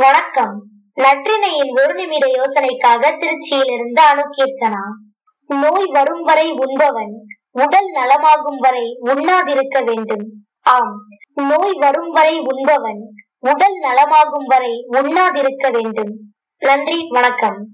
வணக்கம். நற்றினையின் ஒரு நிமிட யோசனைக்காக திருச்சியிலிருந்து அணுகீர்த்தனா நோய் வரும் வரை உண்பவன் உடல் நலமாகும் வரை உண்ணாதிருக்க வேண்டும். ஆம் நோய் வரும் வரை உண்பவன் உடல் நலமாகும் வரை உண்ணாதிருக்க வேண்டும். நன்றி வணக்கம்.